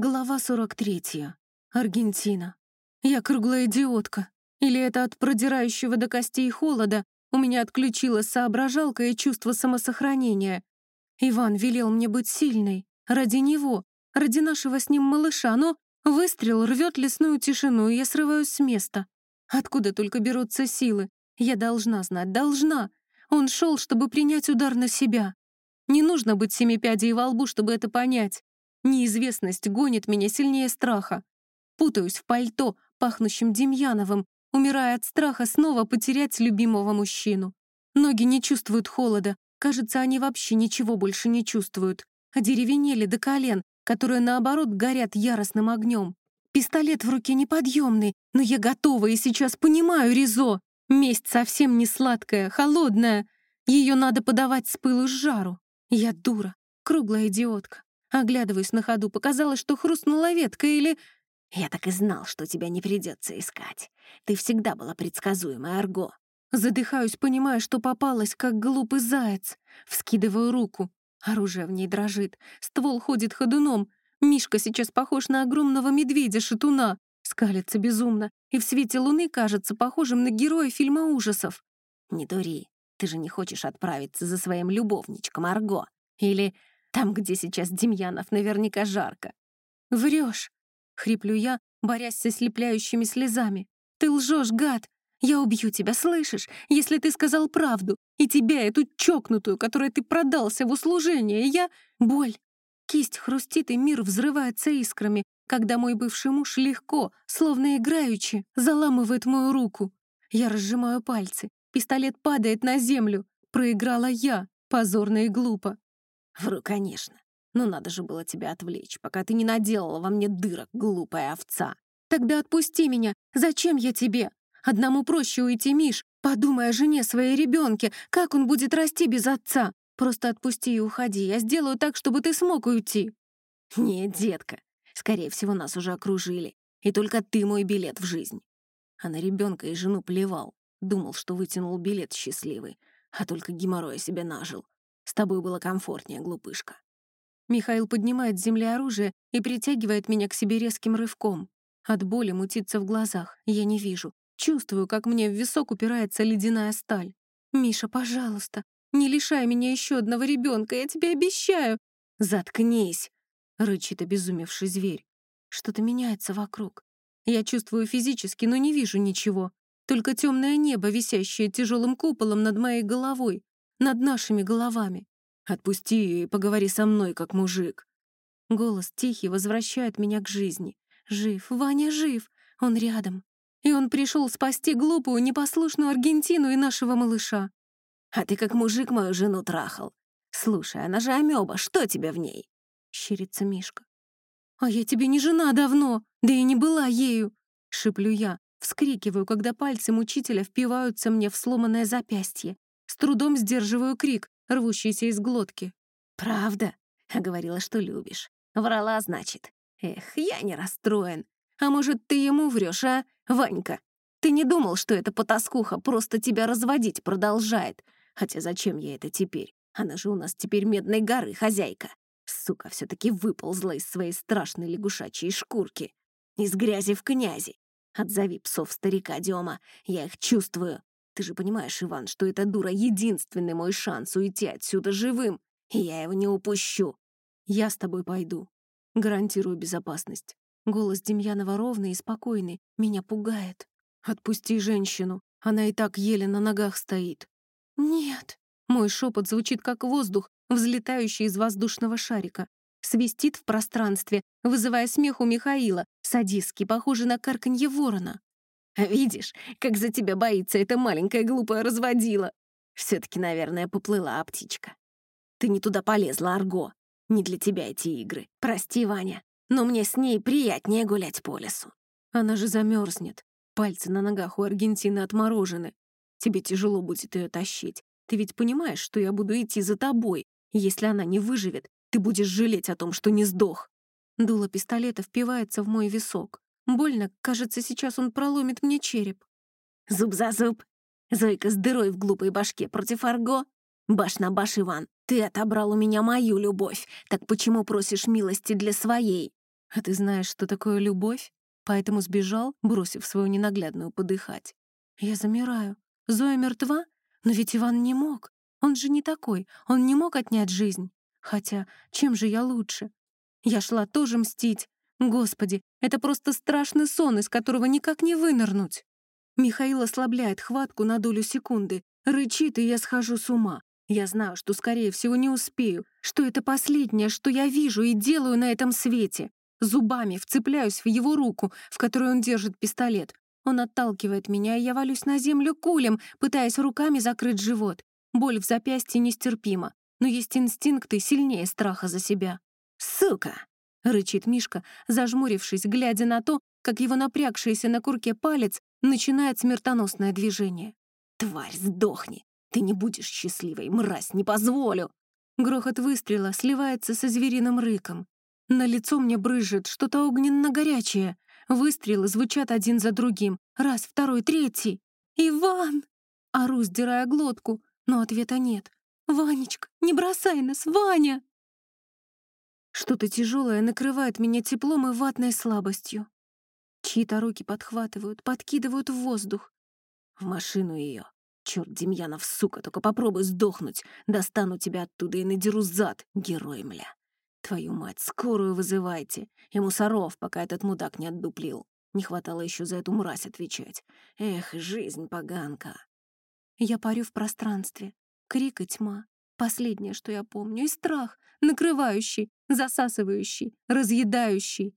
Глава 43. Аргентина. Я круглая идиотка. Или это от продирающего до костей холода у меня отключилась соображалка и чувство самосохранения. Иван велел мне быть сильной. Ради него. Ради нашего с ним малыша. Но выстрел рвет лесную тишину, и я срываюсь с места. Откуда только берутся силы? Я должна знать, должна. Он шел, чтобы принять удар на себя. Не нужно быть семипядей во лбу, чтобы это понять. Неизвестность гонит меня сильнее страха. Путаюсь в пальто, пахнущем Демьяновым, умирая от страха снова потерять любимого мужчину. Ноги не чувствуют холода, кажется, они вообще ничего больше не чувствуют. Одеревенели до колен, которые, наоборот, горят яростным огнем. Пистолет в руке неподъемный, но я готова и сейчас понимаю Ризо. Месть совсем не сладкая, холодная. Ее надо подавать с пылу с жару. Я дура, круглая идиотка. Оглядываясь на ходу, показалось, что хрустнула ветка или... «Я так и знал, что тебя не придется искать. Ты всегда была предсказуемой, Арго». Задыхаюсь, понимая, что попалась, как глупый заяц. Вскидываю руку. Оружие в ней дрожит. Ствол ходит ходуном. Мишка сейчас похож на огромного медведя-шатуна. Скалится безумно. И в свете луны кажется похожим на героя фильма ужасов. «Не дури. Ты же не хочешь отправиться за своим любовничком, Арго. Или там, где сейчас Демьянов, наверняка жарко. Врешь, хриплю я, борясь со слепляющими слезами. Ты лжешь, гад! Я убью тебя, слышишь? Если ты сказал правду, и тебя, эту чокнутую, которой ты продался в услужение, я... Боль. Кисть хрустит, и мир взрывается искрами, когда мой бывший муж легко, словно играючи, заламывает мою руку. Я разжимаю пальцы. Пистолет падает на землю. Проиграла я, позорно и глупо. Вру, конечно. Но надо же было тебя отвлечь, пока ты не наделала во мне дырок, глупая овца. Тогда отпусти меня. Зачем я тебе? Одному проще уйти, Миш. Подумай о жене своей ребенке. Как он будет расти без отца? Просто отпусти и уходи. Я сделаю так, чтобы ты смог уйти. Нет, детка. Скорее всего, нас уже окружили. И только ты мой билет в жизнь. А на ребенка и жену плевал. Думал, что вытянул билет счастливый. А только геморроя себе нажил. С тобой было комфортнее, глупышка». Михаил поднимает с земли оружие и притягивает меня к себе резким рывком. От боли мутится в глазах, я не вижу. Чувствую, как мне в висок упирается ледяная сталь. «Миша, пожалуйста, не лишай меня еще одного ребенка, я тебе обещаю!» «Заткнись!» — рычит обезумевший зверь. Что-то меняется вокруг. Я чувствую физически, но не вижу ничего. Только темное небо, висящее тяжелым куполом над моей головой над нашими головами. Отпусти ее и поговори со мной, как мужик. Голос тихий возвращает меня к жизни. Жив, Ваня жив, он рядом. И он пришел спасти глупую, непослушную Аргентину и нашего малыша. А ты как мужик мою жену трахал. Слушай, она же амеба, что тебе в ней? Щерится Мишка. А я тебе не жена давно, да и не была ею. Шиплю я, вскрикиваю, когда пальцы мучителя впиваются мне в сломанное запястье. Трудом сдерживаю крик, рвущийся из глотки. «Правда?» — говорила, что любишь. Врала, значит. Эх, я не расстроен. А может, ты ему врешь, а, Ванька? Ты не думал, что эта потаскуха просто тебя разводить продолжает? Хотя зачем ей это теперь? Она же у нас теперь медной горы хозяйка. Сука все таки выползла из своей страшной лягушачьей шкурки. Из грязи в князи. Отзови псов старика Дема, я их чувствую. Ты же понимаешь, Иван, что эта дура — единственный мой шанс уйти отсюда живым, и я его не упущу. Я с тобой пойду. Гарантирую безопасность. Голос Демьянова ровный и спокойный. Меня пугает. Отпусти женщину. Она и так еле на ногах стоит. Нет. Мой шепот звучит как воздух, взлетающий из воздушного шарика. Свистит в пространстве, вызывая смех у Михаила, садистский, похожий на карканье ворона. Видишь, как за тебя боится эта маленькая глупая разводила. Все-таки, наверное, поплыла птичка. Ты не туда полезла, Арго. Не для тебя эти игры. Прости, Ваня, но мне с ней приятнее гулять по лесу. Она же замерзнет. Пальцы на ногах у Аргентины отморожены. Тебе тяжело будет ее тащить. Ты ведь понимаешь, что я буду идти за тобой. Если она не выживет, ты будешь жалеть о том, что не сдох. Дуло пистолета впивается в мой висок. Больно, кажется, сейчас он проломит мне череп. Зуб за зуб. Зойка с дырой в глупой башке против Арго. Баш на баш, Иван. Ты отобрал у меня мою любовь. Так почему просишь милости для своей? А ты знаешь, что такое любовь? Поэтому сбежал, бросив свою ненаглядную подыхать. Я замираю. Зоя мертва? Но ведь Иван не мог. Он же не такой. Он не мог отнять жизнь. Хотя, чем же я лучше? Я шла тоже мстить. Господи, это просто страшный сон, из которого никак не вынырнуть. Михаил ослабляет хватку на долю секунды, рычит, и я схожу с ума. Я знаю, что, скорее всего, не успею, что это последнее, что я вижу и делаю на этом свете. Зубами вцепляюсь в его руку, в которой он держит пистолет. Он отталкивает меня, и я валюсь на землю кулем, пытаясь руками закрыть живот. Боль в запястье нестерпима, но есть инстинкты сильнее страха за себя. «Сука!» — рычит Мишка, зажмурившись, глядя на то, как его напрягшийся на курке палец начинает смертоносное движение. «Тварь, сдохни! Ты не будешь счастливой, мразь, не позволю!» Грохот выстрела сливается со звериным рыком. На лицо мне брызжет что-то огненно-горячее. Выстрелы звучат один за другим. Раз, второй, третий. «Иван!» Ору, сдирая глотку, но ответа нет. «Ванечка, не бросай нас, Ваня!» Что-то тяжелое накрывает меня теплом и ватной слабостью. Чьи-то руки подхватывают, подкидывают в воздух. В машину ее. Черт, Демьянов, сука, только попробуй сдохнуть. Достану тебя оттуда и надеру зад, герой, мля. Твою мать, скорую вызывайте. И мусоров, пока этот мудак не отдуплил. Не хватало еще за эту мразь отвечать. Эх, жизнь поганка. Я парю в пространстве. Крик и тьма. Последнее, что я помню. И страх, накрывающий, засасывающий, разъедающий.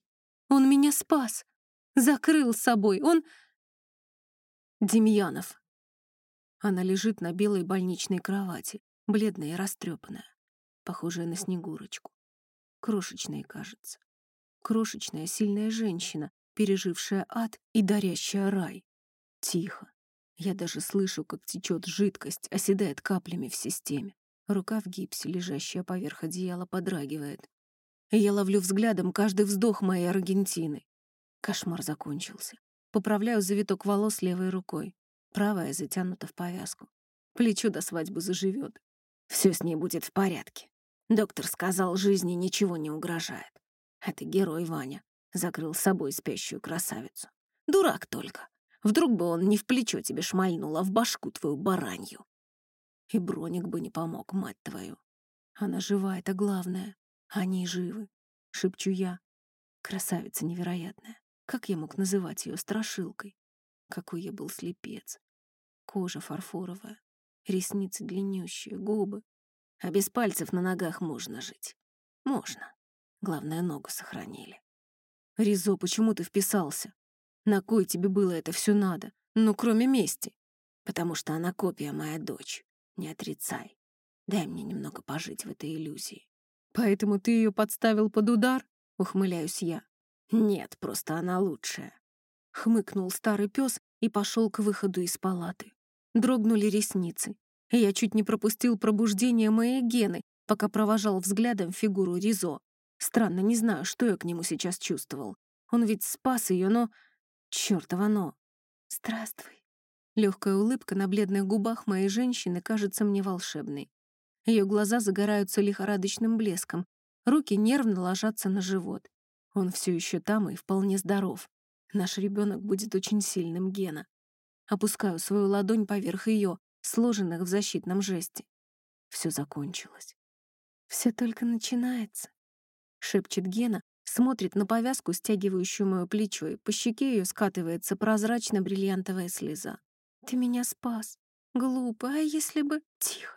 Он меня спас. Закрыл собой. Он... Демьянов. Она лежит на белой больничной кровати, бледная и растрепанная, похожая на Снегурочку. Крошечная, кажется. Крошечная, сильная женщина, пережившая ад и дарящая рай. Тихо. Я даже слышу, как течет жидкость, оседает каплями в системе. Рука в гипсе, лежащая поверх одеяла, подрагивает. Я ловлю взглядом каждый вздох моей Аргентины. Кошмар закончился. Поправляю завиток волос левой рукой. Правая затянута в повязку. Плечо до свадьбы заживет. Все с ней будет в порядке. Доктор сказал, жизни ничего не угрожает. Это герой Ваня. Закрыл с собой спящую красавицу. Дурак только. Вдруг бы он не в плечо тебе шмальнул, а в башку твою баранью. И броник бы не помог, мать твою. Она жива, это главное. Они живы, шепчу я. Красавица невероятная. Как я мог называть ее страшилкой? Какой я был слепец. Кожа фарфоровая, ресницы длиннющие, губы. А без пальцев на ногах можно жить. Можно. Главное, ногу сохранили. Ризо, почему ты вписался? На кой тебе было это все надо? Ну, кроме мести. Потому что она копия моя дочь. Не отрицай. Дай мне немного пожить в этой иллюзии. Поэтому ты ее подставил под удар? Ухмыляюсь я. Нет, просто она лучшая. Хмыкнул старый пес и пошел к выходу из палаты. Дрогнули ресницы. Я чуть не пропустил пробуждение моей гены, пока провожал взглядом фигуру Ризо. Странно, не знаю, что я к нему сейчас чувствовал. Он ведь спас ее, но... Чёртово но. Здравствуй. Легкая улыбка на бледных губах моей женщины кажется мне волшебной. Ее глаза загораются лихорадочным блеском, руки нервно ложатся на живот. Он все еще там и вполне здоров. Наш ребенок будет очень сильным, Гена. Опускаю свою ладонь поверх ее, сложенных в защитном жесте. Все закончилось. Все только начинается. Шепчет Гена, смотрит на повязку, стягивающую мое плечо, и по щеке ее скатывается прозрачно-бриллиантовая слеза. Ты меня спас. Глупо, а если бы... Тихо.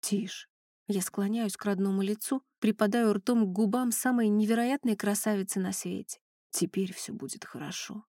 Тише. Я склоняюсь к родному лицу, припадаю ртом к губам самой невероятной красавицы на свете. Теперь все будет хорошо.